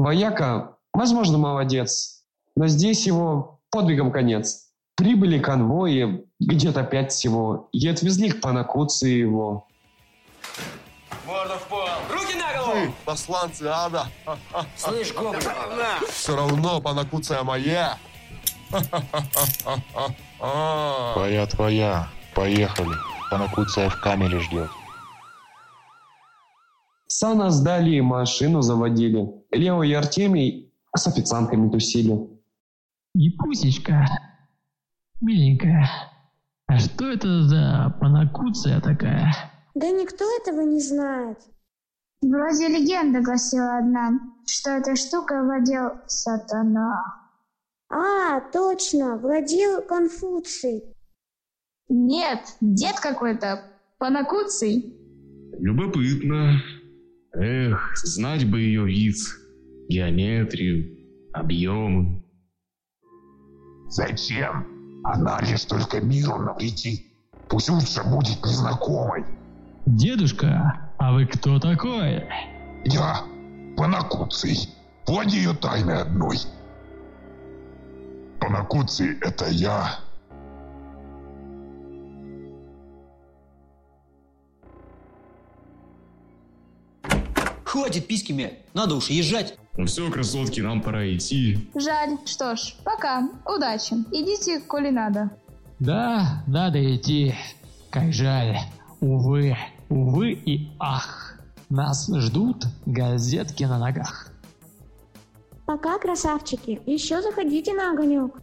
Вояка, возможно, молодец, но здесь его подвигом конец. Прибыли конвои, где-то пять всего, и отвезли их по Накуции его. Морда в пол! Руки на голову! Посланцы ада! Слышь, гоблин! Все равно панакуция моя! Твоя, твоя. Поехали. Панакуция в камере ждет. Сана сдали машину заводили. Лео и Артемий с официантками тусили. Япусечка, миленькая, а что это за панакуция такая? Да никто этого не знает. Вроде легенда гласила одна, что этой штукой владел сатана. А, точно, владел Конфуций. Нет, дед какой-то, Панакуций. Любопытно. Эх, знать бы ее вид, геометрию, объемы. Зачем? Она лишь только миру навредит. Пусть лучше будет незнакомой. Дедушка, а вы кто такой? Я Панакуций. Владею тайной одной. Панакуций — это я. Хватит письки мять, надо уж езжать. Ну все, красотки, нам пора идти. Жаль. Что ж, пока. Удачи. Идите, коли надо. Да, надо идти. Как жаль. Увы, увы и ах. Нас ждут газетки на ногах. Пока, красавчики, еще заходите на огонек.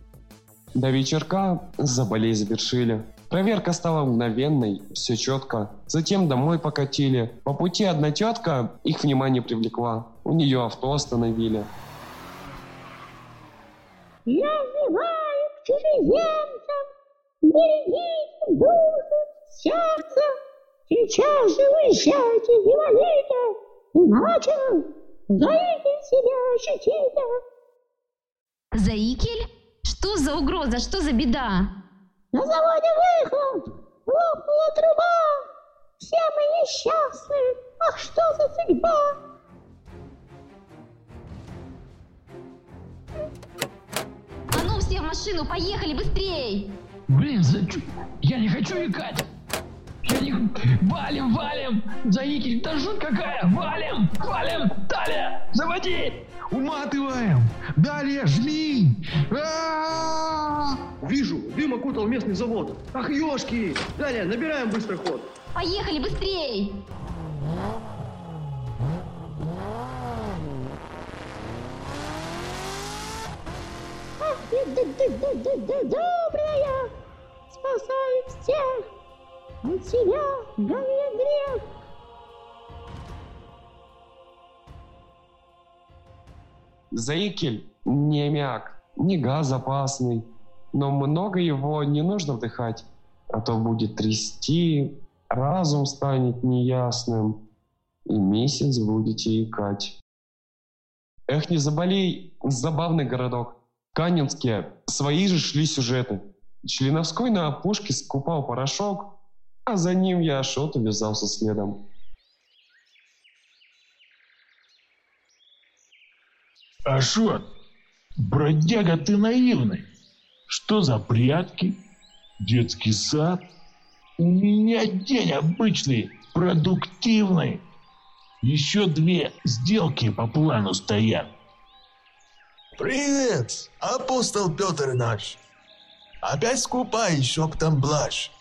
До вечерка заболей завершили. Проверка стала мгновенной, все четко. Затем домой покатили. По пути одна тетка их внимание привлекла. У нее авто остановили. Я взываю к чужеземцам, берегите душу, сердце. Сейчас же уезжайте из Ивалита, иначе Заикель себя ощутите. Заикель? Что за угроза? Что за беда? На заводе выхлоп, лопнула труба. Все мы несчастны. Ах, что за судьба? А ну все в машину, поехали быстрей! Блин, за... я не хочу икать. Я не... Валим, валим! Заикель, да жуть какая! Валим, валим! Далее, заводи! Уматываем! Далее, жми! Вижу, дым окутал местный завод. Ах, ёшки! Далее, набираем быстрый ход. Поехали быстрей! Добрая! Спасает всех! От себя гони грех! Заикель не мяк, не газ опасный, но много его не нужно вдыхать, а то будет трясти, разум станет неясным, и месяц будете икать. Эх, не заболей, забавный городок. Канинские, свои же шли сюжеты. Членовской на опушке скупал порошок, а за ним я Ашот увязался следом. Ашот, бродяга ты наивный. Что за прятки? Детский сад? У меня день обычный, продуктивный. Еще две сделки по плану стоят. Привет, апостол Петр наш. Опять скупаешь шептом блажь.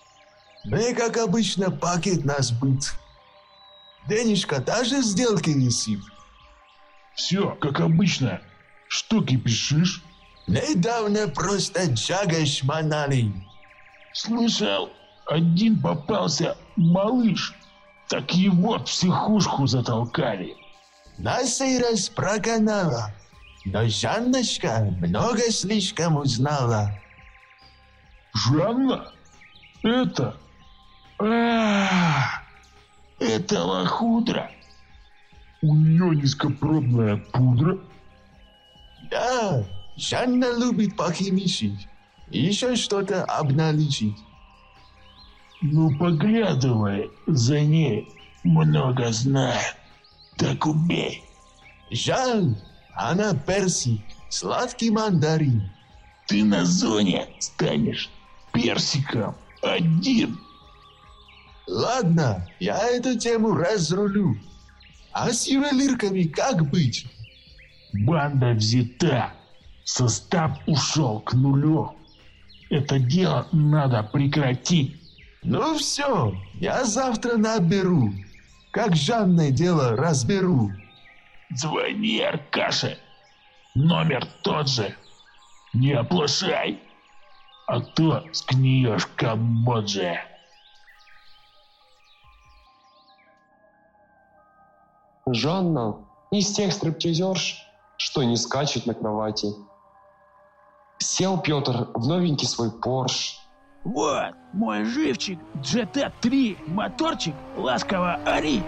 Мы, как обычно, пакет нас быть. Денежка даже сделки висит. Все, как обычно. Что кипишишь? Недавно просто джага шмонали. Слышал, один попался малыш. Так его в психушку затолкали. На сей раз проканала. Но Жанночка много слишком узнала. Жанна? Это... А, это лохудра. У нее низкопробная пудра. Да, Жанна любит похимичить. Еще что-то обналичить. Ну, поглядывай за ней. Много знает. Так убей. Жаль, Она персик, сладкий мандарин. Ты на зоне станешь персиком один. Ладно, я эту тему разрулю. А с ювелирками как быть? Банда взята. Состав ушел к нулю. Это дело надо прекратить. Ну все, я завтра наберу. Как жанное дело разберу. Звони, Аркаша. Номер тот же. Не оплошай. А то сгниешь в Камбодже. Жанна из тех стриптизерш, что не скачет на кровати. Сел Петр в новенький свой Порш. Вот, мой живчик, GT3, моторчик, ласково ори.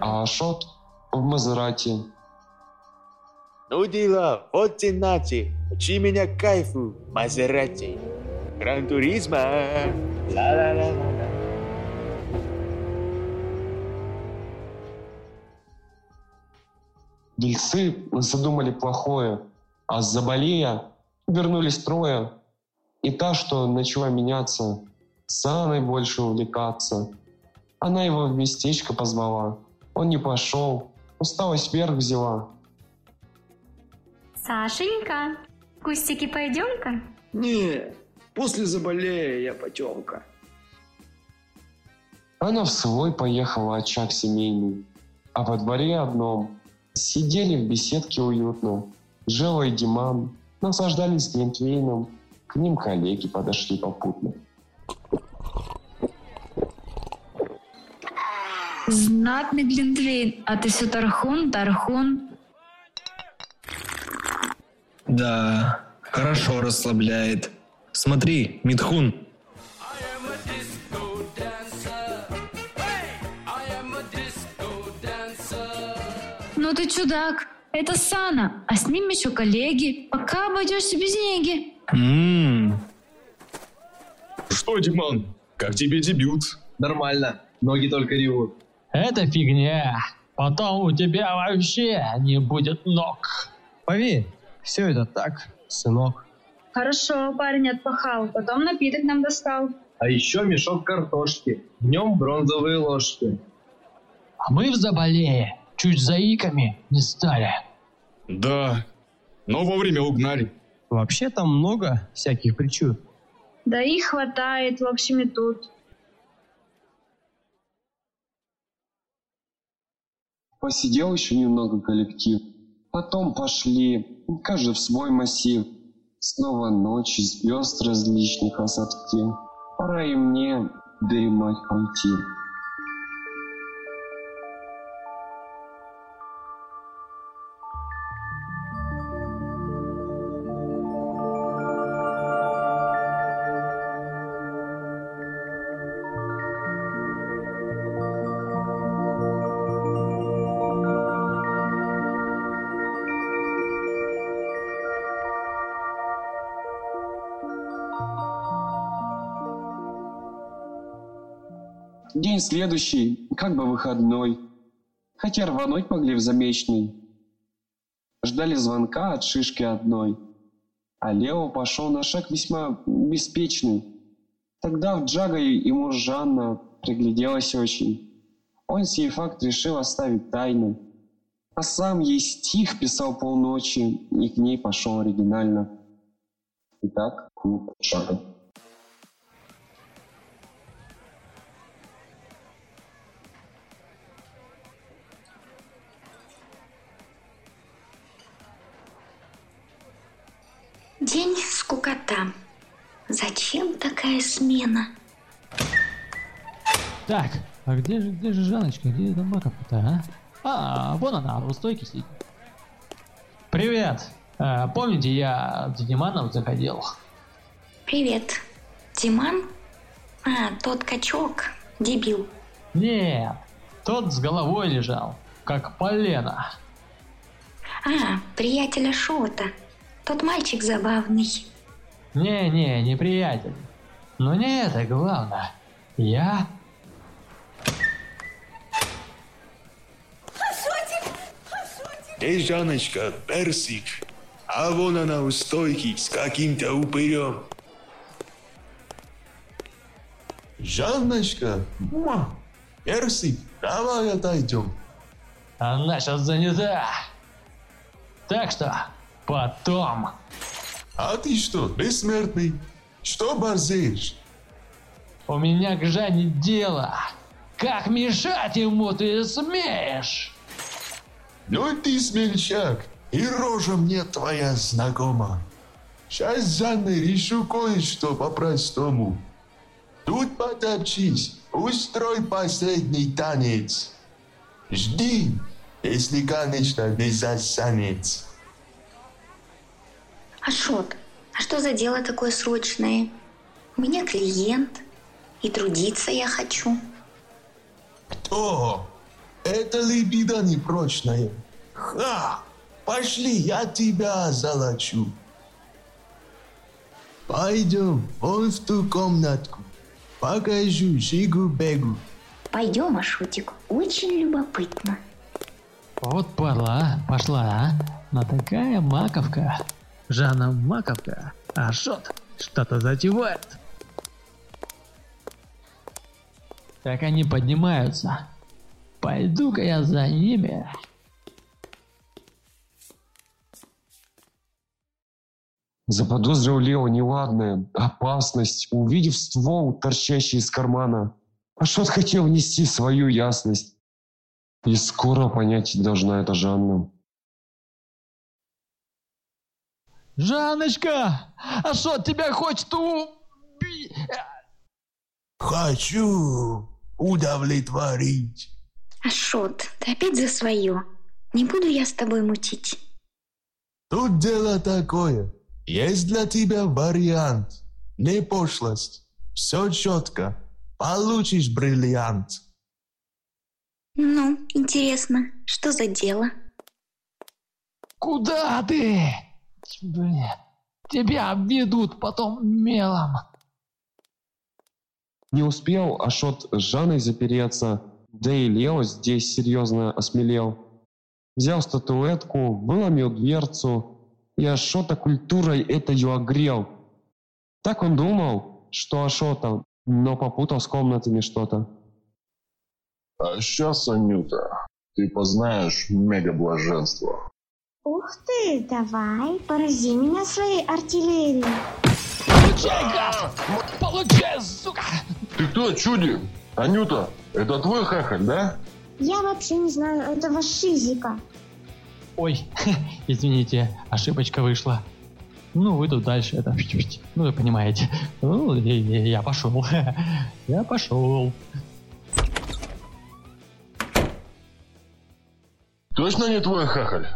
А Ашот в Мазерати. Ну дела, вот и нати. Учи меня кайфу, Мазерати. Гран Туризма. Дельцы задумали плохое, а Заболея вернулись трое. И та, что начала меняться, с Анной больше увлекаться. Она его в местечко позвала. Он не пошел, усталость вверх взяла. Сашенька, кустики пойдем-ка? Не, после заболея я потемка. Она в свой поехала очаг семейный, а во дворе одном сидели в беседке уютно. Жела и Диман наслаждались глинтвейном, к ним коллеги подошли попутно. Знатный Глинтвейн, а ты все Тархун, Тархун. Да, хорошо расслабляет. Смотри, Митхун. Ну ты чудак. Это Сана, а с ним еще коллеги. Пока обойдешься без неги. Ммм. Что, Диман, как тебе дебют? Нормально, ноги только ревут. Это фигня. Потом у тебя вообще не будет ног. Поверь, все это так, сынок. Хорошо, парень отпахал, потом напиток нам достал. А еще мешок картошки, в нем бронзовые ложки. А мы в Заболее чуть заиками не стали. Да, но вовремя угнали. Вообще там много всяких причуд. Да и хватает, в общем, и тут. Посидел еще немного коллектив. Потом пошли, каждый в свой массив. Снова ночь, звезд различных красоте. Пора и мне дремать пойти. Следующий, как бы выходной. Хотя рвануть могли в замечный. Ждали звонка от шишки одной. А Лео пошел на шаг весьма беспечный. Тогда в Джага ему Жанна пригляделась очень. Он сей факт решил оставить тайной. А сам ей стих писал полночи и к ней пошел оригинально. Итак, клуб Шага. День скукота. Зачем такая смена? Так, а где же, где же Жаночка? Где эта Маков-то, а? А, вон она, у стойки сидит. Привет. А, помните, я с Диманом заходил? Привет. Диман? А, тот качок. Дебил. Нет, тот с головой лежал, как полено. А, приятеля Шота. Тот мальчик забавный. Не-не, не приятель. Но не это главное. Я... Где Жанночка, персик? А вон она у стойки с каким-то упырем. Жанночка, муа, персик, давай отойдем. Она сейчас занята. Так что, потом. А ты что, бессмертный? Что борзеешь? У меня к Жанне дело. Как мешать ему ты смеешь? Ну ты смельчак, и рожа мне твоя знакома. Сейчас с Жанной решу кое-что по-простому. Тут потопчись, устрой последний танец. Жди, если, конечно, без засанец. Ашот, а что за дело такое срочное? У меня клиент, и трудиться я хочу. Кто? Это либидо непрочное. Ха! Пошли, я тебя золочу. Пойдем вон в ту комнатку. Покажу Жигу-бегу. Пойдем, Ашотик, очень любопытно. Вот падла, а, пошла, а? На такая маковка. Жанна маковка, Шот что-то затевает. Так они поднимаются. Пойду-ка я за ними. Заподозрил Лео неладное, опасность, увидев ствол, торчащий из кармана. А Шот хотел внести свою ясность. И скоро понять должна это Жанна. Жанночка! А Шот тебя хочет убить! Хочу удовлетворить. Ашот, ты опять за свое. Не буду я с тобой мутить. Тут дело такое. Есть для тебя вариант. Не пошлость. Все четко. Получишь бриллиант. Ну, интересно, что за дело? Куда ты? Блин, тебя обведут потом мелом. Не успел Ашот с Жанной запереться, да и Лео здесь серьезно осмелел. Взял статуэтку, выломил дверцу, и Ашота культурой этою огрел. Так он думал, что Ашота, но попутал с комнатами что-то. А сейчас, Анюта, ты познаешь мега-блаженство. Ух ты, давай, порази меня своей артиллерией. Получай, гад! Получай, сука! Ты кто, чуди? Анюта, это твой хахаль, да? Я вообще не знаю этого шизика. Ой, извините, ошибочка вышла. Ну, вы тут дальше это... Ну, вы понимаете. Ну, я пошел. Я пошел. Точно не твой хахаль?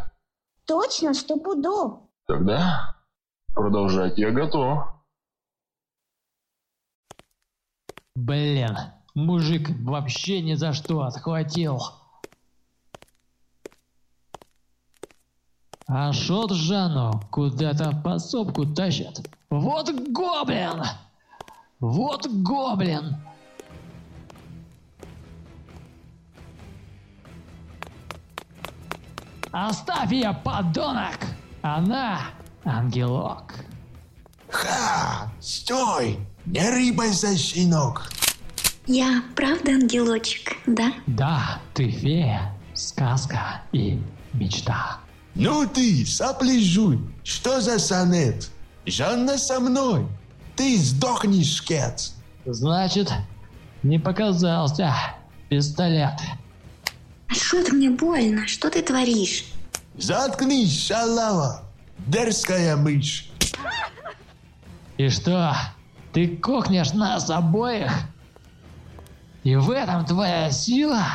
Точно, что пудов. Тогда продолжать я готов. Блин, мужик вообще ни за что отхватил. А шот Жанну куда-то в подсобку тащат. Вот гоблин! Вот гоблин! Оставь ее, подонок! Она ангелок. Ха! Стой! Не рыбайся, щенок! Я правда ангелочек, да? Да, ты фея, сказка и мечта. Ну ты, сопляжуй! Что за сонет? Жанна со мной! Ты сдохнешь, кет! Значит, не показался пистолет. А что ты мне больно? Что ты творишь? Заткнись, шалава! Дерзкая мышь! И что, ты кокнешь нас обоих? И в этом твоя сила?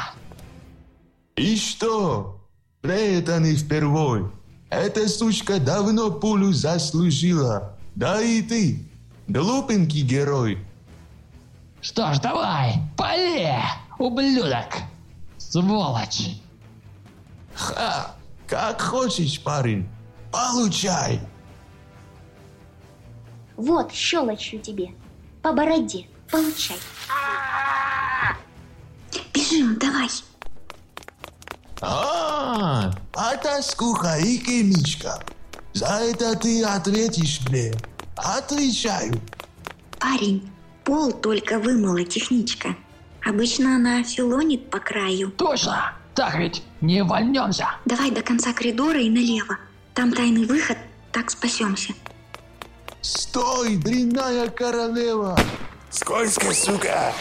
И что? Это не впервой. Эта сучка давно пулю заслужила. Да и ты, глупенький герой. Что ж, давай, пали, ублюдок, сволочь. Ха, как хочешь, парень, получай. Вот, щелочью тебе, по бороде, получай. Бежим, давай. А, а тоскуха и химичка. За это ты ответишь мне. Отвечаю. Парень, пол только вымыла техничка. Обычно она филонит по краю. Точно! Так ведь не вольнемся. Давай до конца коридора и налево. Там тайный выход, так спасемся. Стой, дрянная королева! Скользко, сука!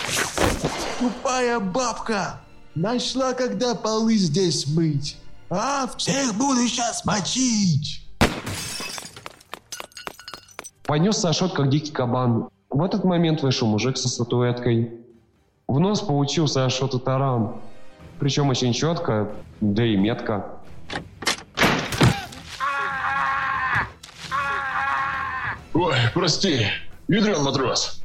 Тупая бабка! Нашла, когда полы здесь мыть. А, всех буду сейчас мочить! Понесся Ашот, как дикий кабан. В этот момент вышел мужик со статуэткой. В нос получился Ашоту таран. Причем очень четко, да и метко. Ой, прости, ядрен матрос.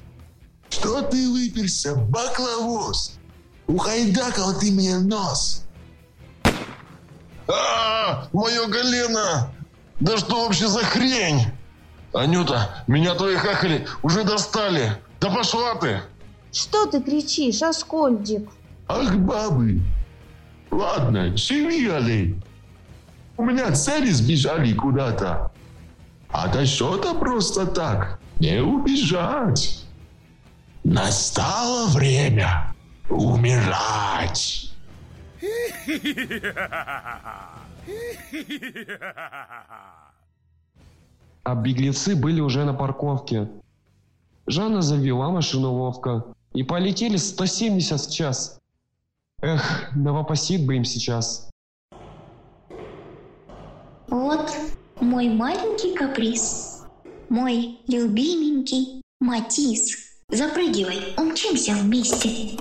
Что ты выперся, бакловоз? Ухайдакал ты мне нос. А, мое колено! Да что вообще за хрень? Анюта, меня твои хахали уже достали. Да пошла ты! Что ты кричишь, Аскольдик? Ах, бабы! Ладно, живи, У меня цели сбежали куда-то. А до счета просто так не убежать. Настало время умирать. А беглецы были уже на парковке. Жанна завела машину ловко. И полетели 170 в час. Эх, новопосит бы им сейчас. Вот мой маленький каприз. Мой любименький Матис. Запрыгивай, умчимся вместе.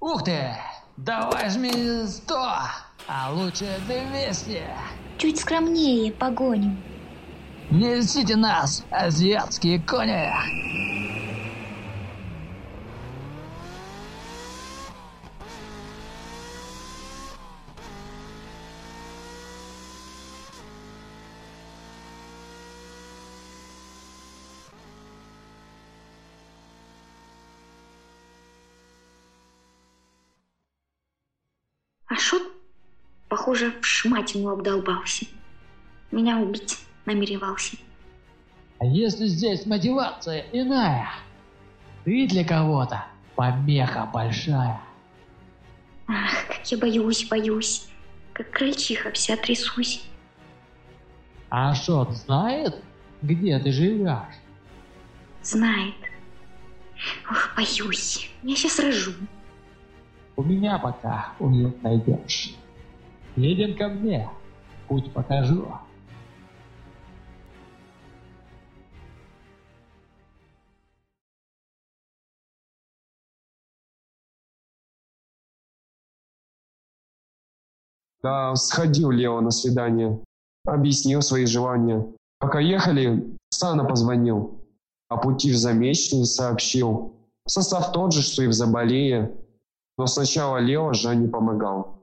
Ух ты! Давай жми 100, а лучше 200. Чуть скромнее погоним. Несите нас, азиатские кони! Ашот, похоже, в шматину обдолбался. Меня убить намеревался. А если здесь мотивация иная? Ты для кого-то помеха большая. Ах, как я боюсь, боюсь. Как крольчиха вся трясусь. А Шот знает, где ты живешь? Знает. Ох, боюсь. Я сейчас рожу. У меня пока уют найдешь. Едем ко мне. Путь покажу. Да, сходил Лео на свидание. Объяснил свои желания. Пока ехали, Сана позвонил. О пути в Замечный сообщил. Состав тот же, что и в Заболее. Но сначала Лео Жанне помогал.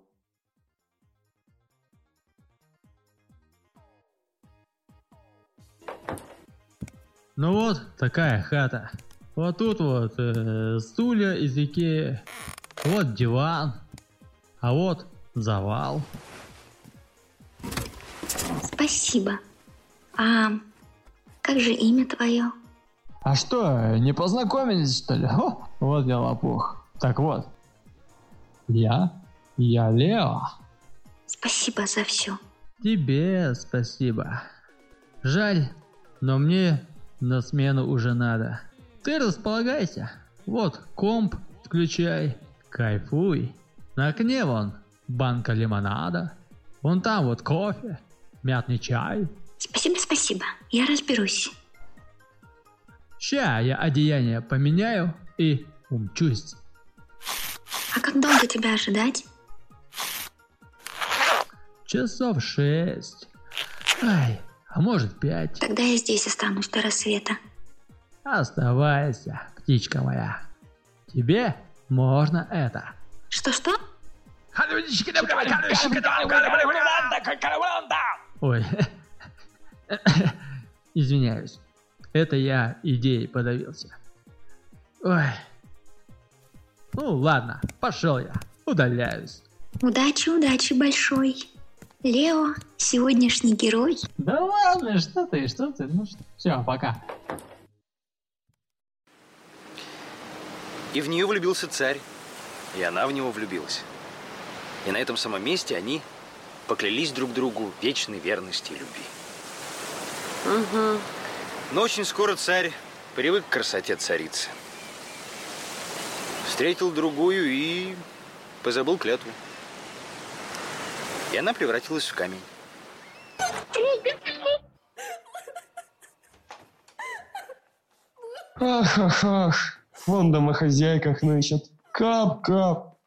Ну вот, такая хата. Вот тут вот э, стулья из Икеи. Вот диван. А вот завал. Спасибо. А как же имя твое? А что, не познакомились, что ли? О, вот я лопух. Так вот, я, я Лео. Спасибо за все. Тебе спасибо. Жаль, но мне на смену уже надо. Ты располагайся. Вот комп включай, кайфуй. На окне вон банка лимонада. Вон там вот кофе, мятный чай. Спасибо, спасибо. Я разберусь. Ща я одеяние поменяю и умчусь. А как долго тебя ожидать? Часов шесть. Ай, а может пять. Тогда я здесь останусь до рассвета. Оставайся, птичка моя. Тебе можно это. Что-что? Ой, извиняюсь. Это я идеей подавился. Ой. Ну ладно, пошел я. Удаляюсь. Удачи, удачи большой. Лео, сегодняшний герой. Да ладно, что ты, что ты, ну что, все, пока. И в нее влюбился царь, и она в него влюбилась. И на этом самом месте они поклялись друг другу вечной верности и любви. Угу. Но очень скоро царь привык к красоте царицы. Встретил другую и позабыл клятву. И она превратилась в камень. Ах, ах, ах, вон домохозяйка хнычет. Кап-кап.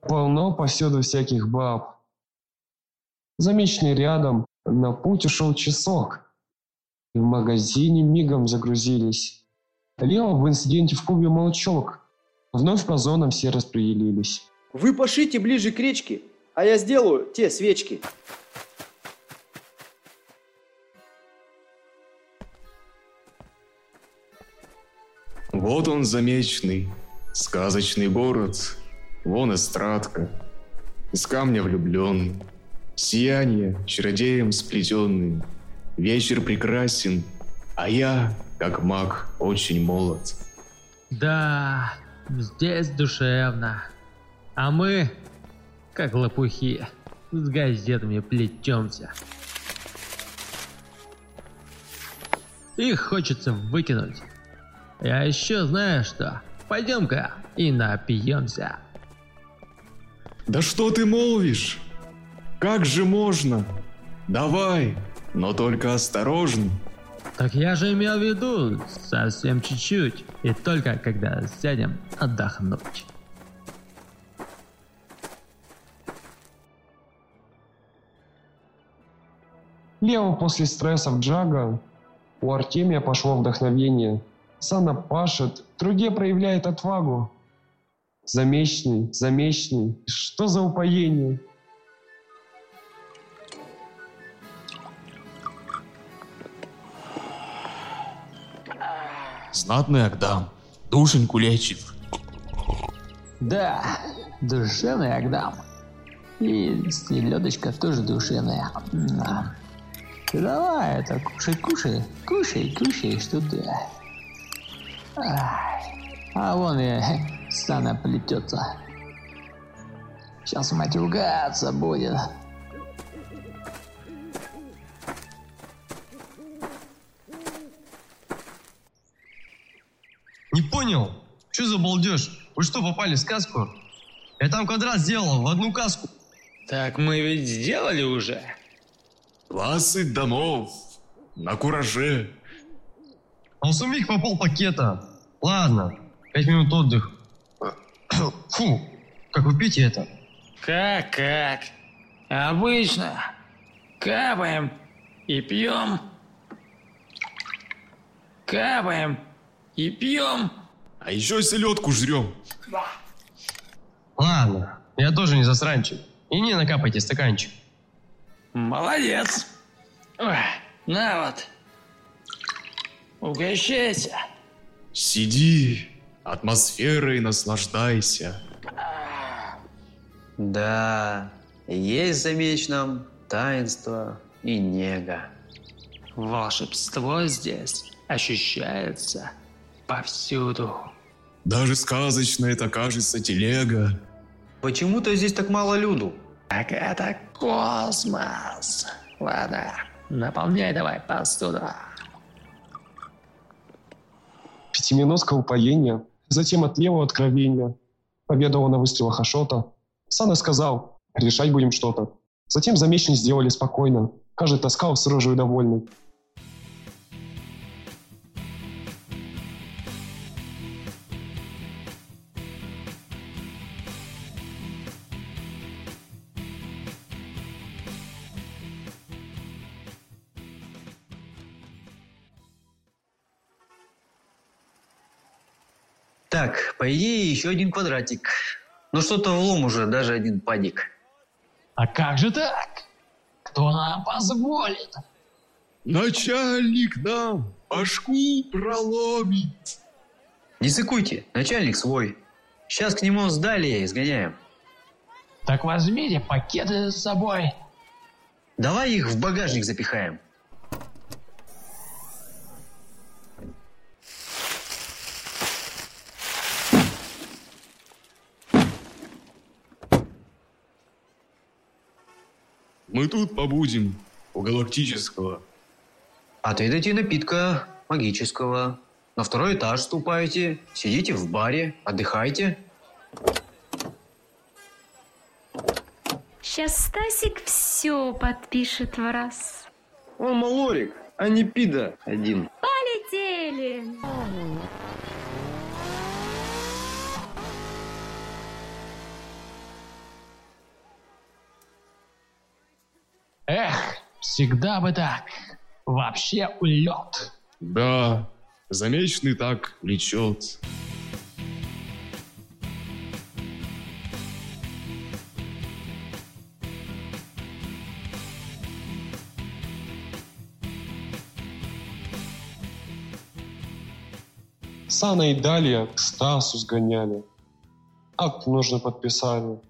Полно повсюду всяких баб. Замеченный рядом, на путь ушел часок. И в магазине мигом загрузились. Лео в инциденте в клубе молчок. Вновь по зонам все распределились. Вы пошлите ближе к речке, а я сделаю те свечки. Вот он замеченный, сказочный город, вон эстрадка, из камня влюбленный, сияние чародеем сплетенный, вечер прекрасен, а я, как маг, очень молод. Да, здесь душевно. А мы, как лопухи, с газетами плетемся. Их хочется выкинуть. Я еще знаю что. Пойдем-ка и напьемся. Да что ты молвишь? Как же можно? Давай, но только осторожно. Так я же имел в виду совсем чуть-чуть. И только когда сядем отдохнуть. Лео после стрессов Джага, у Артемия пошло вдохновение. Сана пашет, в труде проявляет отвагу. Замечный, замечный, что за упоение? Знатный Агдам, душеньку лечит. Да, душевный Агдам. И селедочка тоже душевная. На. Ты давай это, кушай, кушай, кушай, кушай, что ты. А вон и Сана плетется. Сейчас мать ругаться будет. Понял? Что за балдеж? Вы что, попали в сказку? Я там квадрат сделал в одну каску. Так мы ведь сделали уже. Двадцать домов. На кураже. А у самих по полпакета. Ладно, пять минут отдых. Фу, как вы пьете это? Как, как? Обычно. Капаем и пьем. Капаем и пьем. А еще селедку жрем. Ладно, я тоже не засранчик. И не накапайте стаканчик. Молодец. Ой, на вот. Угощайся. Сиди, атмосферой наслаждайся. Да, есть за вечном таинство и нега. Волшебство здесь ощущается повсюду. Даже сказочно это кажется телега. Почему-то здесь так мало люду. Так это космос. Ладно, наполняй давай посуду. Пятиминутка упоения, затем от левого откровения. Победовал на выстрелах Ашота. Сана сказал, решать будем что-то. Затем замечный сделали спокойно. Каждый таскал с рожей довольный. Так, по идее, еще один квадратик. Ну что-то влом уже, даже один падик. А как же так? Кто нам позволит? Начальник нам башку проломит. Не сыкуйте, начальник свой. Сейчас к нему сдали изгоняем. Так возьмите пакеты с собой. Давай их в багажник запихаем. Мы тут побудем, у галактического. Отведайте напитка магического. На второй этаж ступайте, сидите в баре, отдыхайте. Сейчас Стасик все подпишет в раз. Он малорик, а не пида один. Полетели! Эх, всегда бы так. Вообще улет. Да, замеченный так влечет. Сана и Далия к Стасу сгоняли. Акт нужно подписали.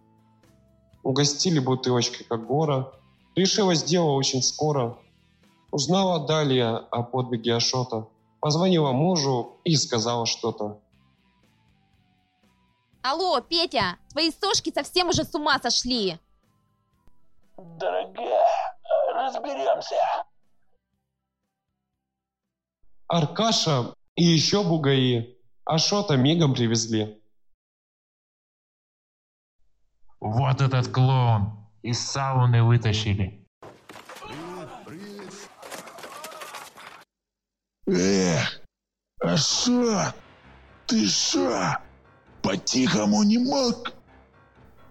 Угостили бутылочкой как гора. Решилось дело очень скоро. Узнала Далия о подвиге Ашота. Позвонила мужу и сказала что-то. Алло, Петя, твои сошки совсем уже с ума сошли. Дорогая, разберемся. Аркаша и еще бугаи Ашота мигом привезли. Вот этот клоун. Из сауны вытащили. Эх, а шо? Ты шо? По-тихому не мог?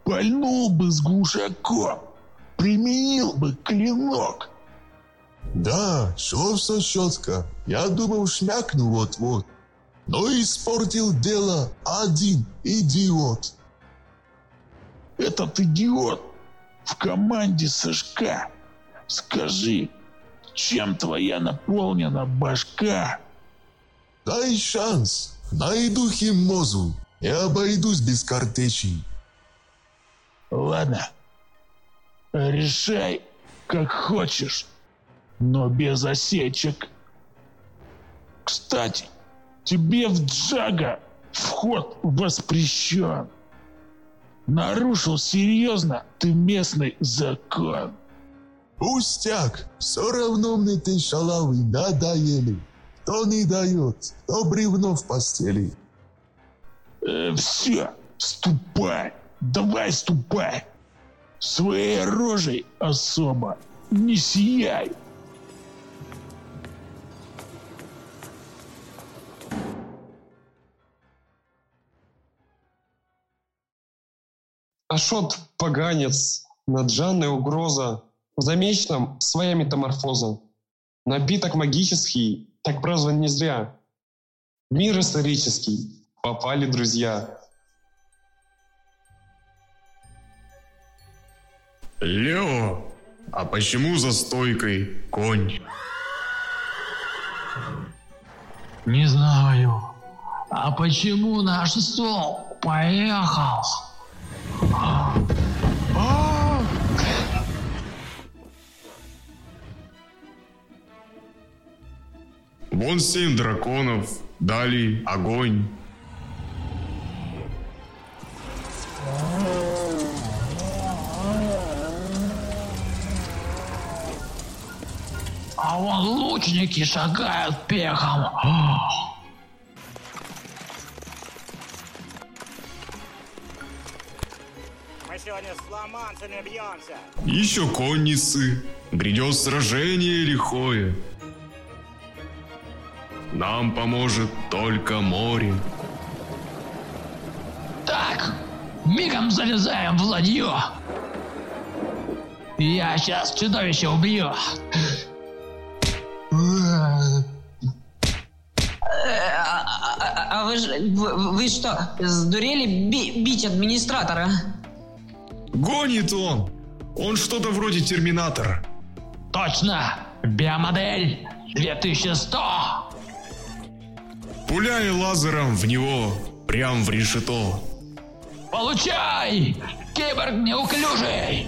Пальнул бы с глушаком, применил бы клинок. Да, шел все четко. Я думал, шмякну вот-вот. Но испортил дело один идиот. Этот идиот в команде Сашка. Скажи, чем твоя наполнена башка? Дай шанс. Найду химозу и обойдусь без картечей. Ладно. Решай, как хочешь, но без осечек. Кстати, тебе в Джага вход воспрещен. Нарушил серьезно ты местный закон. Пустяк, все равно мне ты шалавы надоели. Кто не дает, то бревно в постели. Э, все, ступай, давай ступай. Своей рожей особо не сияй. Ашот поганец, наджанная угроза. В замеченном своя метаморфоза. Напиток магический, так прозван не зря. В мир исторический попали друзья. Лео, а почему за стойкой конь? Не знаю. А почему наш стол поехал? Вон семь драконов, дали огонь. А вон лучники шагают пехом. А. сегодня с ломанцами бьемся. Еще конницы. Грядет сражение лихое. Нам поможет только море. Так, мигом залезаем в ладью. Я сейчас чудовище убью. А, вы, вы, вы что, сдурели би- бить администратора? Гонит он! Он что-то вроде Терминатора. Точно! Биомодель 2100! Пуляй лазером в него, прям в решето. Получай! Киборг неуклюжий!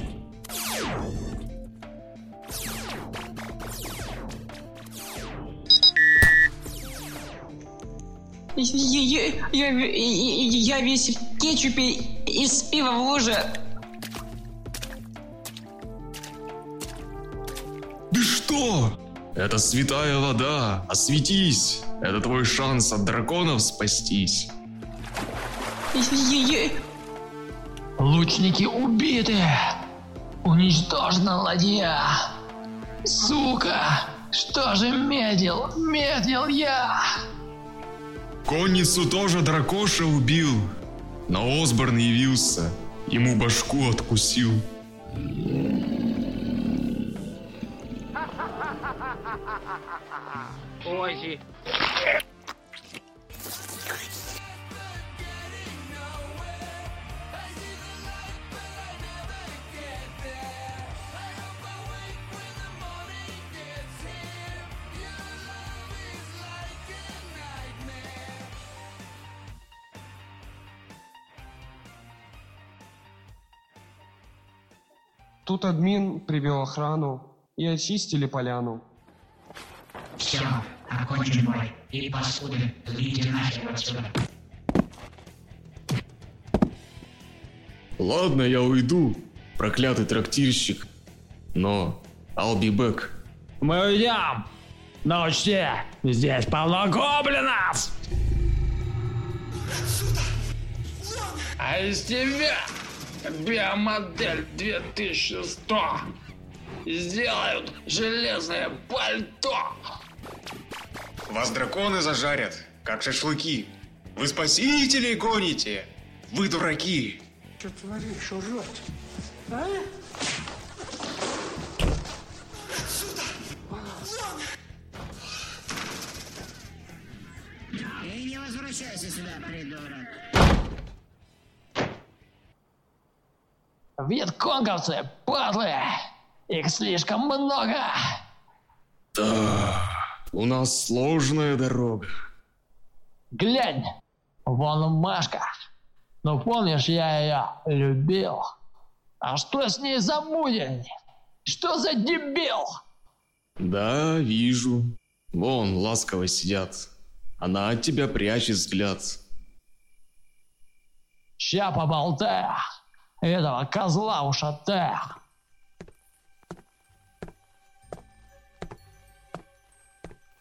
Я, я, я, я весь в кетчупе из пива в луже. Что? Это святая вода. Осветись. Это твой шанс от драконов спастись. Лучники убиты. Уничтожена ладья. Сука! Что же медил? Медил я! Конницу тоже дракоша убил. Но Осборн явился. Ему башку откусил. Ой. Тут админ привел охрану и очистили поляну. Все, окончен бой. И паскуды, идите нахер отсюда. Ладно, я уйду, проклятый трактирщик. Но I'll be back. Мы уйдем! Но учти, здесь полно гоблинов! А из тебя биомодель 2100 сделают железное пальто! Вас драконы зажарят, как шашлыки. Вы спасителей гоните. Вы дураки. Что творишь, урод? А? И не возвращайся сюда, придурок. Вьетконговцы, падлы! Их слишком много! Да, у нас сложная дорога. Глянь, вон Машка. Ну помнишь, я ее любил. А что с ней за мудень? Что за дебил? Да, вижу. Вон, ласково сидят. Она от тебя прячет взгляд. Ща поболтаю. Этого козла ушатаю.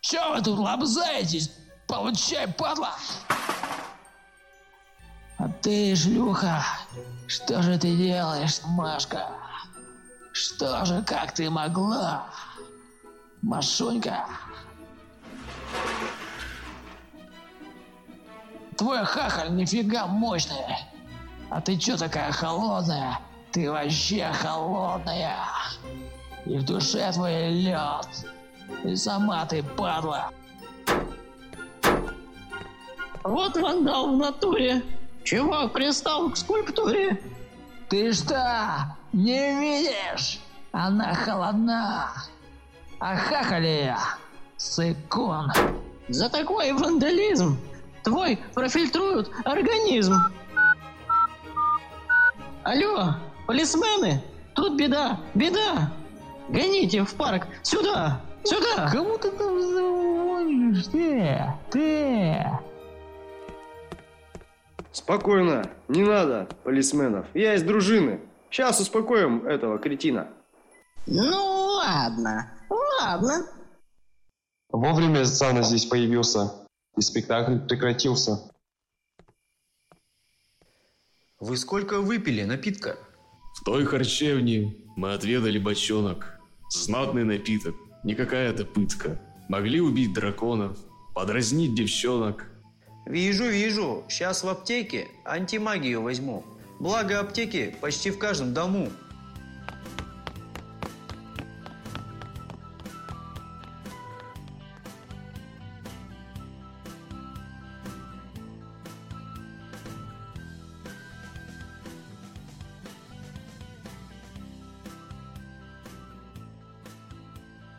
Че вы тут лобзаетесь? Получай, падла! А ты, шлюха, что же ты делаешь, Машка? Что же, как ты могла? Машунька. Твой хахаль нифига мощный. А ты чё такая холодная? Ты вообще холодная. И в душе твой лед. И сама ты падла. Вот вандал в натуре. Чувак пристал к скульптуре. Ты что, не видишь? Она холодна. А хахали сыкун. За такой вандализм твой профильтруют организм. Алло, полисмены, тут беда, беда. Гоните в парк, сюда, сюда. Кому ты там звонишь? Ты, ты. Спокойно, не надо полисменов. Я из дружины. Сейчас успокоим этого кретина. Ну ладно, ладно. Вовремя Сана здесь появился, и спектакль прекратился. Вы сколько выпили напитка? В той харчевне мы отведали бочонок. Знатный напиток, не какая-то пытка. Могли убить драконов, подразнить девчонок. Вижу, вижу. Сейчас в аптеке антимагию возьму. Благо аптеки почти в каждом дому.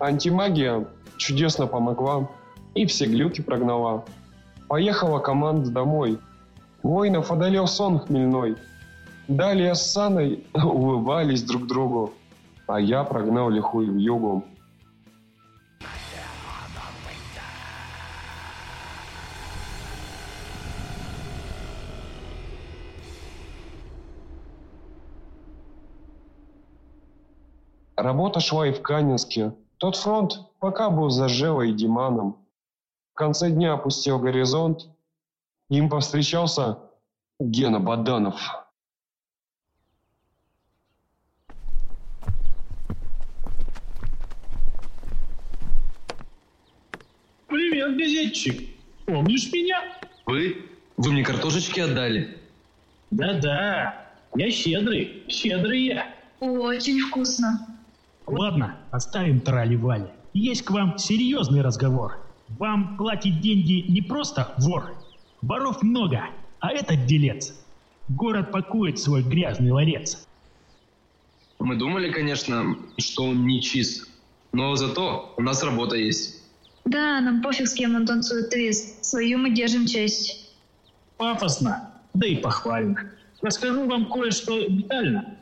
Антимагия чудесно помогла и все глюки прогнала. Поехала команда домой. Воинов одолел сон хмельной. Далее с Саной улыбались друг другу, а я прогнал лихую в йогу. Работа шла и в Канинске, тот фронт пока был за Жевой и Диманом. В конце дня опустил горизонт. Им повстречался Гена Баданов. Привет, газетчик. Помнишь меня? Вы? Вы мне картошечки отдали? Да-да. Я щедрый. Щедрый я. Очень вкусно. Ладно, оставим трали-вали. Есть к вам серьезный разговор. Вам платит деньги не просто вор. Воров много, а этот делец. Город пакует свой грязный ларец. Мы думали, конечно, что он не чист. Но зато у нас работа есть. Да, нам пофиг, с кем он танцует твист. Свою мы держим честь. Пафосно, да и похвально. Расскажу вам кое-что детально.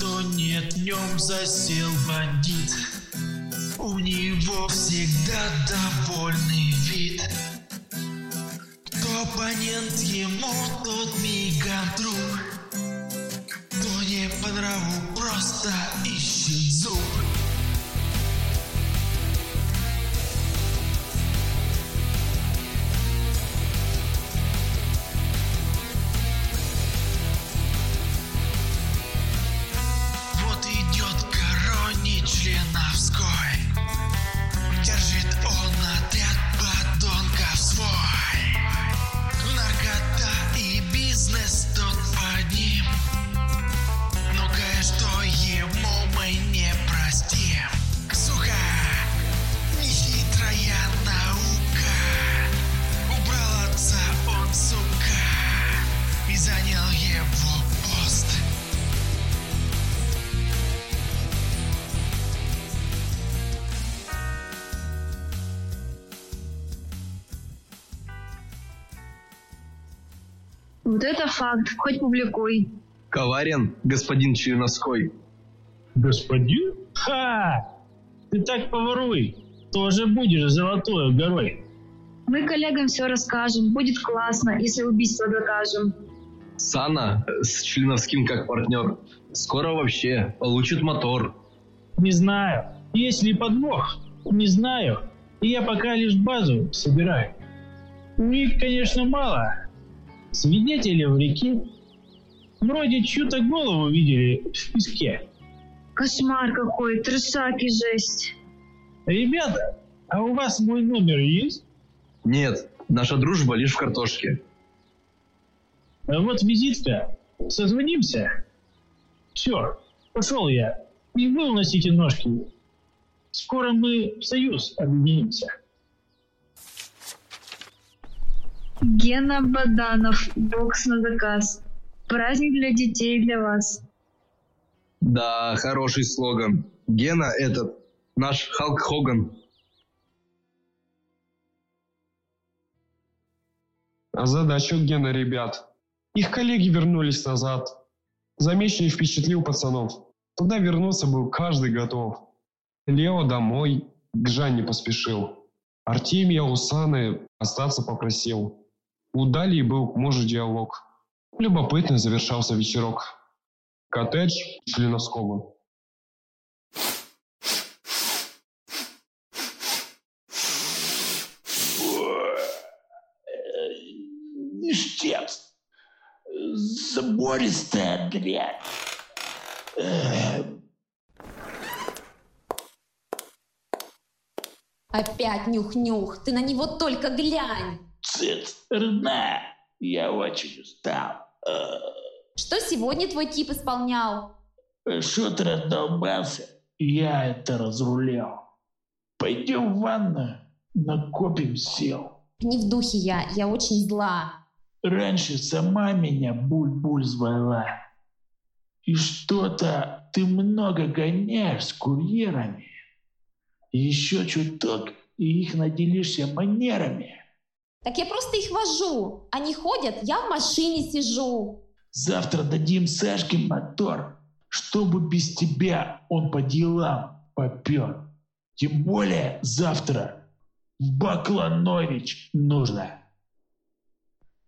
Город тонет, днем засел бандит. У него всегда довольный вид. Кто оппонент ему, тот мигом друг. Кто не по нраву, просто ищет Вот это факт, хоть публикуй. Коварен, господин Черноской. Господин? Ха! Ты так поворуй, тоже будешь золотой горой. Мы коллегам все расскажем, будет классно, если убийство докажем. Сана э, с Членовским как партнер. Скоро вообще получит мотор. Не знаю, есть ли подвох, не знаю. И я пока лишь базу собираю. У них, конечно, мало. Свидетели в реке. Вроде чью-то голову видели в песке. Кошмар какой, трешак и жесть. Ребята, а у вас мой номер есть? Нет, наша дружба лишь в картошке. А вот визитка. Созвонимся. Все, пошел я. И вы уносите ножки. Скоро мы в союз объединимся. Гена Баданов, бокс на заказ. Праздник для детей и для вас. Да, хороший слоган. Гена этот, наш Халк Хоган. А задачу Гена, ребят. Их коллеги вернулись назад. Замеченный впечатлил пацанов. Туда вернуться был каждый готов. Лео домой к Жанне поспешил. Артемия у Саны остаться попросил. У Далии был, может, диалог. Любопытно завершался вечерок. Коттедж Членовского. Ништец. Забористая дрянь. Опять нюх-нюх, ты на него только глянь. Родная, я очень устал. Э, Что сегодня твой тип исполнял? Что ты раздолбался? Я это разрулял. Пойдем в ванную, накопим сил. Не в духе я, я очень зла. Раньше сама меня буль-буль звала. И что-то ты много гоняешь с курьерами. Еще чуток, и их наделишься манерами. Так я просто их вожу. Они ходят, я в машине сижу. Завтра дадим Сашке мотор, чтобы без тебя он по делам попер. Тем более завтра в Бакланович нужно.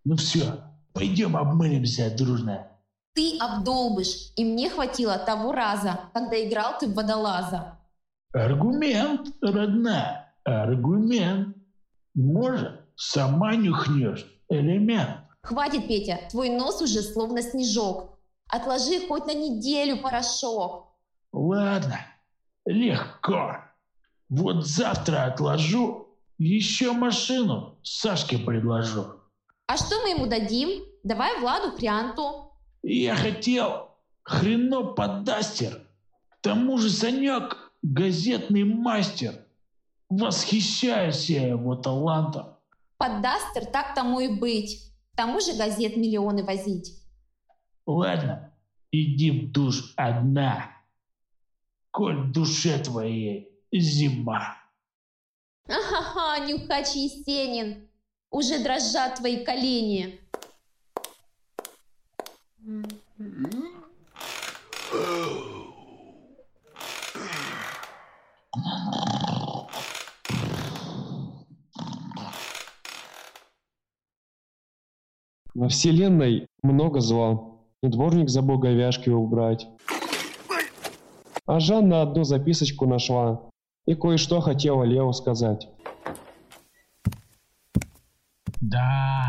Ну все, пойдем обмылимся дружно. Ты обдолбыш, и мне хватило того раза, когда играл ты в водолаза. Аргумент, родная, аргумент. Может, сама нюхнешь элемент. Хватит, Петя, твой нос уже словно снежок. Отложи хоть на неделю порошок. Ладно, легко. Вот завтра отложу, еще машину Сашке предложу. А что мы ему дадим? Давай Владу Хрянту. Я хотел хрено подастер. К тому же Санек газетный мастер. Восхищаюсь я его талантом. Поддастер так тому и быть. К тому же газет миллионы возить. Ладно, иди в душ одна. Коль в душе твоей зима. Ага, нюхач Есенин. Уже дрожат твои колени. Во вселенной много зла. И дворник забыл говяшки убрать. А Жанна одну записочку нашла. И кое-что хотела Лео сказать. Да,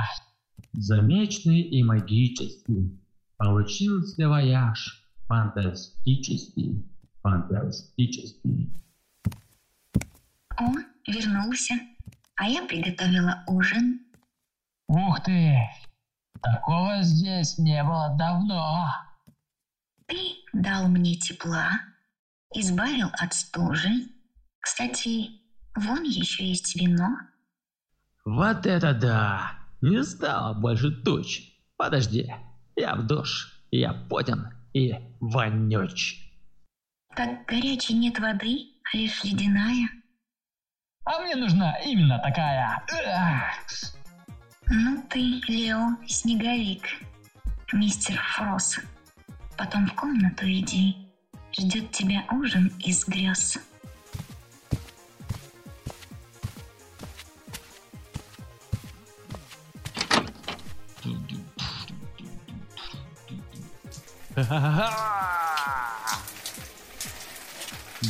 замечный и магический. Получился вояж. Фантастический. Фантастический. О, вернулся. А я приготовила ужин. Ух ты! Такого здесь не было давно. Ты дал мне тепла, избавил от стужи. Кстати, вон еще есть вино. Вот это да! Не стало больше туч. Подожди, я в душ. Я потен и вонюч. Так горячей нет воды, а лишь ледяная. А мне нужна именно такая. Ну ты, Лео, снеговик. Мистер Фрос. Потом в комнату иди. Ждет тебя ужин из грез.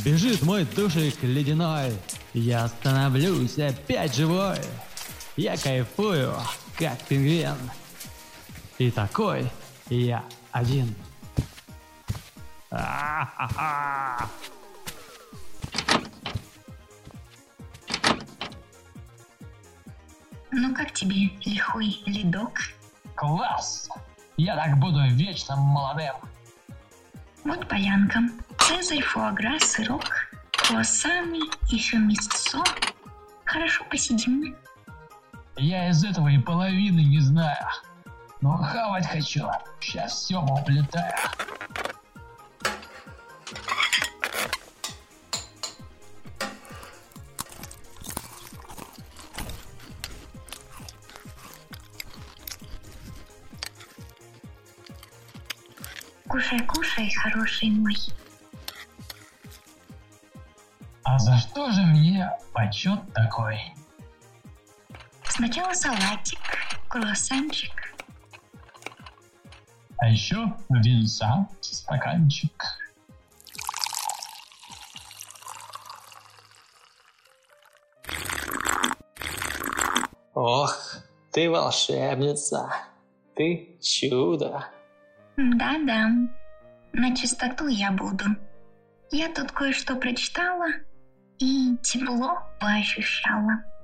Бежит мой душик ледяной, я становлюсь опять живой. Я кайфую, как пингвин. И такой я один. А-ха-ха! Ну как тебе, лихой ледок? Класс! Я так буду вечно молодым. Вот полянка. Цезарь, фуагра, сырок, круассаны, еще мясцо. Хорошо посидим. Я из этого и половины не знаю. Но хавать хочу. Сейчас все уплетаю. Кушай, кушай, хороший мой. А за что же мне почет такой? Сначала салатик, круассанчик. А еще винца, стаканчик. Ох, ты волшебница. Ты чудо. Да-да, на чистоту я буду. Я тут кое-что прочитала и тепло поощущала.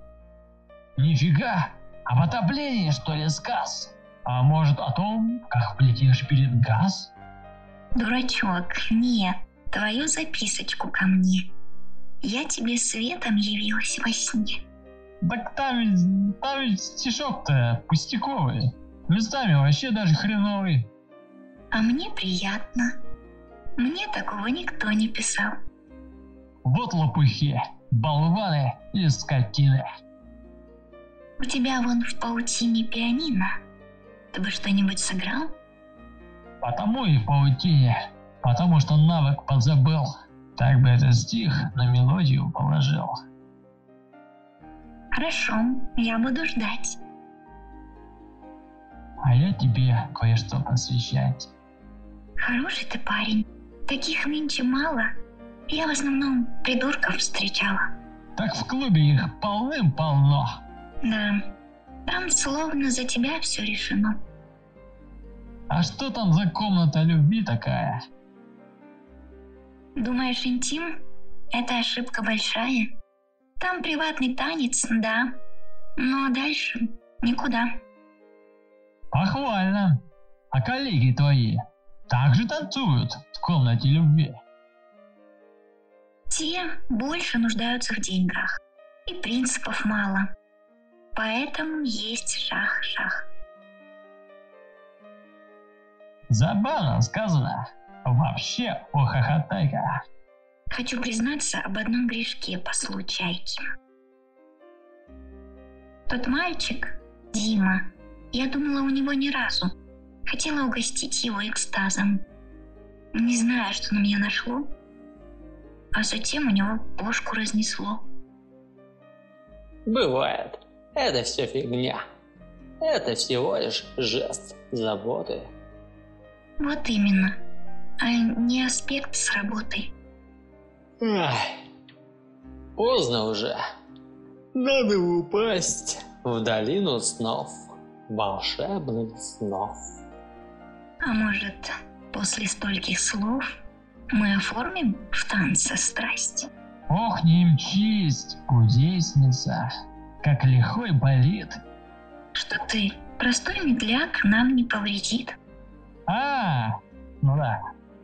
Нифига, об отоплении что ли сказ? А может о том, как полетишь перед газ? Дурачок, нет, твою записочку ко мне. Я тебе светом явилась во сне. Так там ведь, там ведь стишок-то пустяковый. Местами вообще даже хреновый. А мне приятно. Мне такого никто не писал. Вот лопухи, болваны и скотины. У тебя вон в паутине пианино. Ты бы что-нибудь сыграл? Потому и в паутине. Потому что навык подзабыл. Так бы этот стих на мелодию положил. Хорошо, я буду ждать. А я тебе кое-что посвящать. Хороший ты парень. Таких нынче мало. Я в основном придурков встречала. Так в клубе их полным-полно. Да, там словно за тебя все решено. А что там за комната любви такая? Думаешь, интим? Это ошибка большая. Там приватный танец, да. Но дальше никуда. Похвально. А коллеги твои также танцуют в комнате любви? Те больше нуждаются в деньгах. И принципов мало. Поэтому есть шах-шах. Забавно сказано. Вообще, охохотайка. Хочу признаться об одном грешке по случайке. Тот мальчик, Дима, я думала у него ни разу. Хотела угостить его экстазом. Не знаю, что на меня нашло. А затем у него бошку разнесло. Бывает. Это все фигня. Это всего лишь жест заботы. Вот именно. А не аспект с работой. Ах, поздно уже. Надо упасть в долину снов. Волшебных снов. А может, после стольких слов мы оформим в танце страсть? Ох, не мчись, кудесница, как лихой болит. Что ты, простой медляк нам не повредит. А, ну да,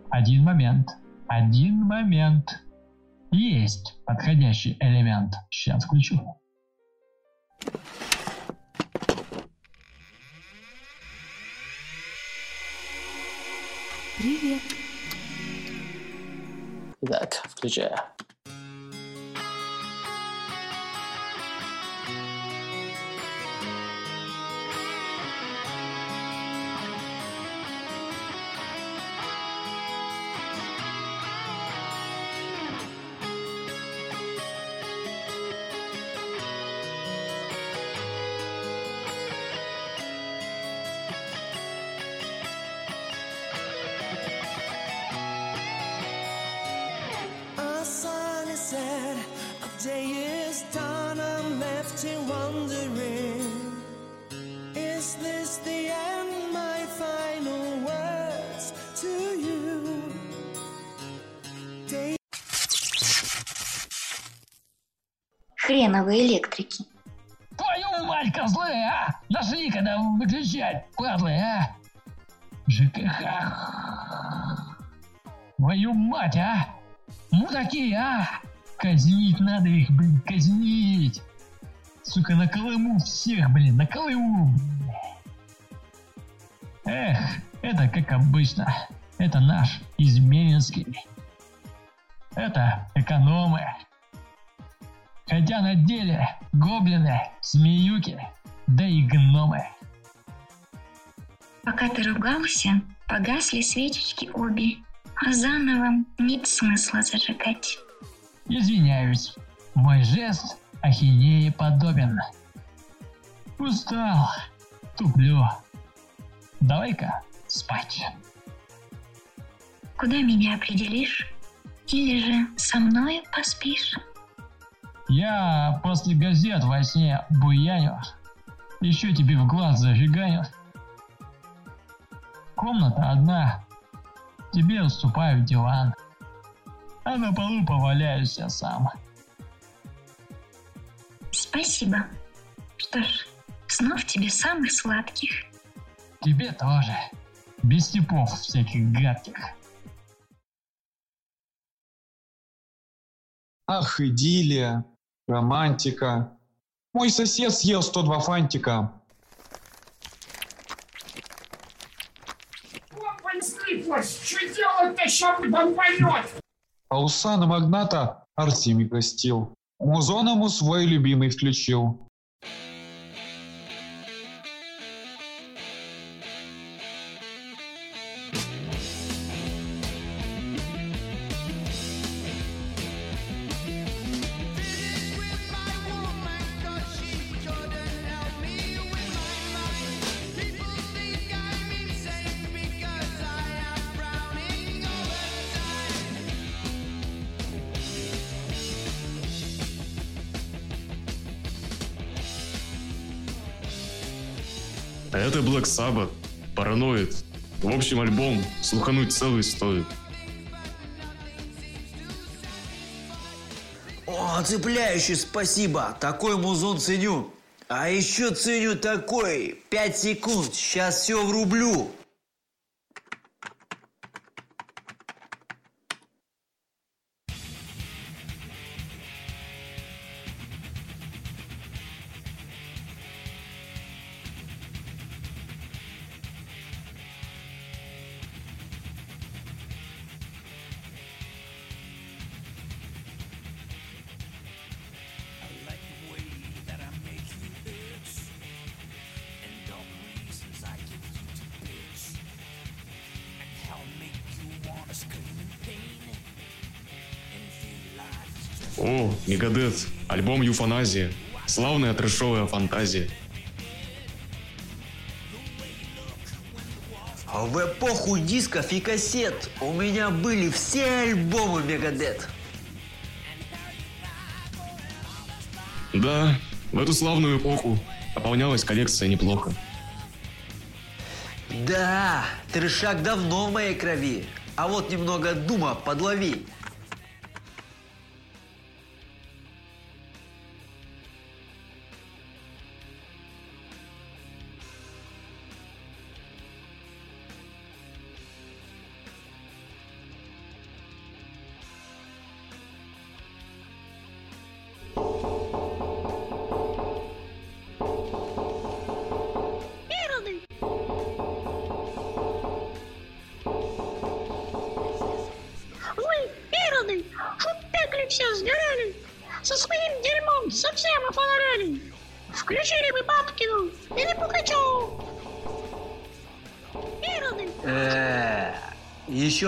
один момент, один момент. Есть подходящий элемент. Сейчас включу. Привет. Так, включаю. Хреновые электрики. Твою мать, козлы, а! Нашли, когда выключать, падлы, а! ЖКХ. Твою мать, а! Мудаки, а! Казнить надо их, блин, казнить! Сука, на Колыму всех, блин, на Колыму! Эх, это как обычно. Это наш изменинский. Это экономы. Хотя на деле гоблины, змеюки, да и гномы. Пока ты ругался, погасли свечечки обе, а заново нет смысла зажигать. Извиняюсь, мой жест ахинеи подобен. Устал, туплю. Давай-ка спать. Куда меня определишь? Или же со мной поспишь? Я после газет во сне буяню. Еще тебе в глаз зажиганю. Комната одна. Тебе уступаю диван. А на полу поваляюсь я сам. Спасибо. Что ж, снов тебе самых сладких. Тебе тоже. Без типов всяких гадких. Ах, идиллия, романтика. Мой сосед съел 102 фантика. Опа, слиплась! Что делать-то, ща бомбанет? А у сана магната Артемий гостил. Музон ему свой любимый включил. Это Black Sabbath, Параноид. В общем, альбом слухануть целый стоит. О, цепляющий, спасибо. Такой музон ценю. А еще ценю такой. Пять секунд. Сейчас все врублю. Альбом Юфаназия. Славная трэшовая фантазия. А В эпоху дисков и кассет у меня были все альбомы Мегадет. Да, в эту славную эпоху пополнялась коллекция неплохо. Да, трешак давно в моей крови. А вот немного дума подлови.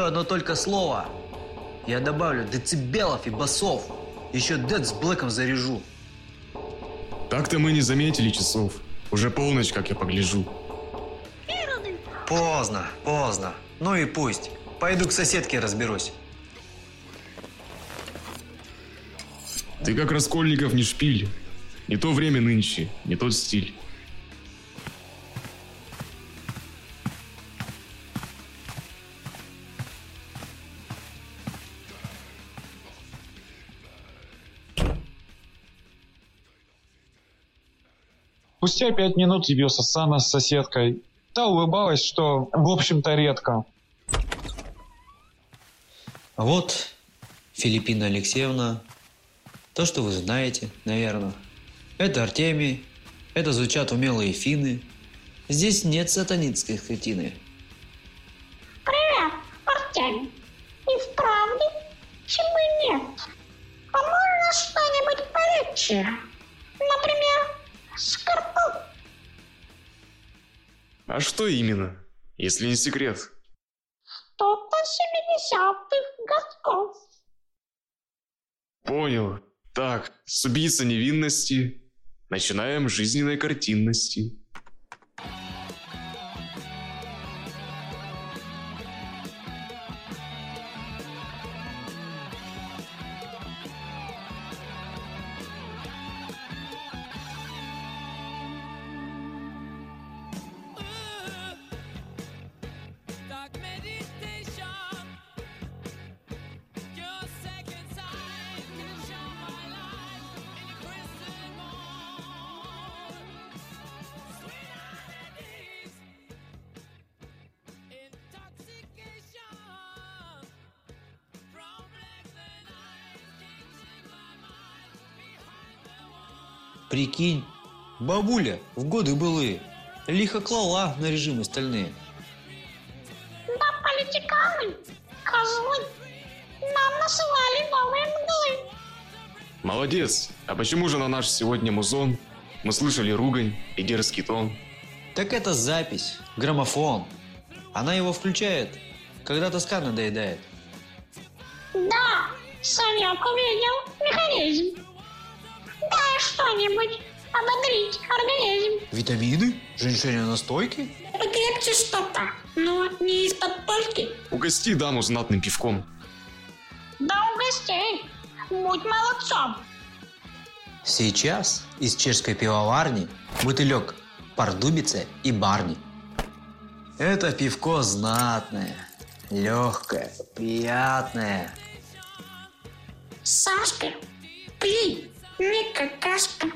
Одно только слово. Я добавлю децибелов и басов. Еще дед с блэком заряжу. Так-то мы не заметили часов. Уже полночь, как я погляжу. Поздно, поздно. Ну и пусть. Пойду к соседке разберусь. Ты как Раскольников не шпиль. Не то время нынче, не тот стиль. Спустя пять минут явился Сана с соседкой. Та улыбалась, что, в общем-то, редко. А вот Филиппина Алексеевна, то, что вы знаете, наверное. Это Артемий, это звучат умелые финны. Здесь нет сатанинской скотины. Что именно, если не секрет? Что-то 70-х годков. Понял. Так, с убийца невинности начинаем жизненной картинности. Бабуля в годы былые лихо клала на режимы стальные. Да политиканы, козлы, нам насылали новые мглы. Молодец. А почему же на наш сегодня музон мы слышали ругань и дерзкий тон? Так это запись, граммофон. Она его включает, когда тоска надоедает. Да, Санек увидел механизм. Дай что-нибудь ободрить организм. Витамины? Женьшеня настойки? Покрепче что-то, но не из-под польки. Угости даму знатным пивком. Да угостей, будь молодцом. Сейчас из чешской пивоварни бутылек Пардубице и Барни. Это пивко знатное, легкое, приятное. Сашка, пей, не какашка.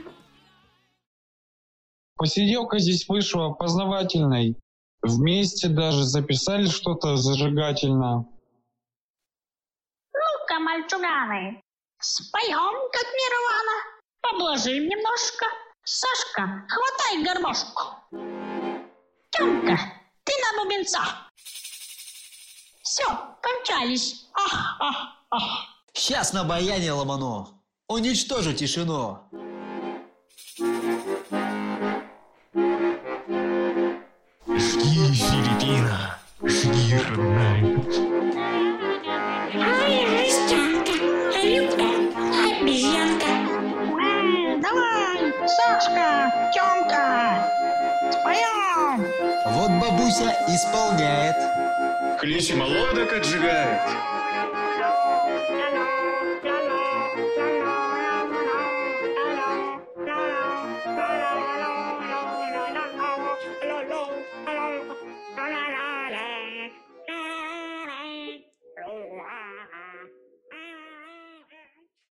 Посиделка здесь вышла познавательной. Вместе даже записали что-то зажигательное. Ну-ка, мальчуганы, споем, как Нирвана. Поблажим немножко. Сашка, хватай гармошку. Тёмка, ты на бубенца. Все, помчались. Ах, ах, ах. Сейчас на баяне ломану. Уничтожу тишину. Филиппина, жги, родная. Ай, жестянка, рыбка, обезьянка. Э, давай, Сашка, Тёмка, споем. Вот бабуся исполняет. Хлеще молодок отжигает.